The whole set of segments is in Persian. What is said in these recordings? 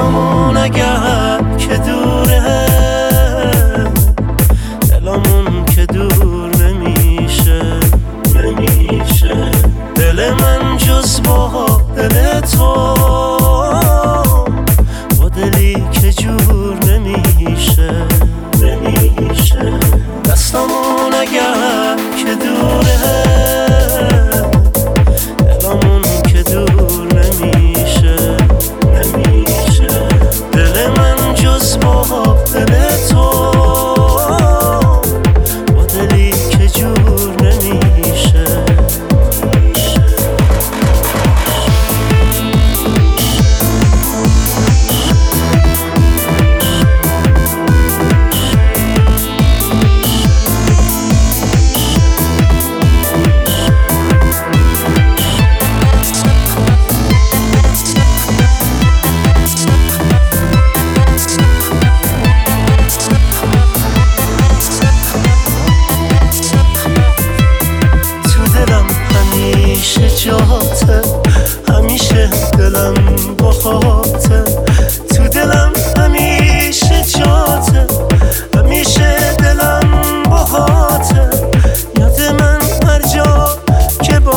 دستامون اگه که دوره. دلمون که دور نمیشه نمیشه. دل من جز با دل تو. با دلی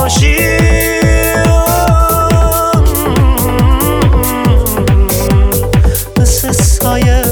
باشی مثل سایه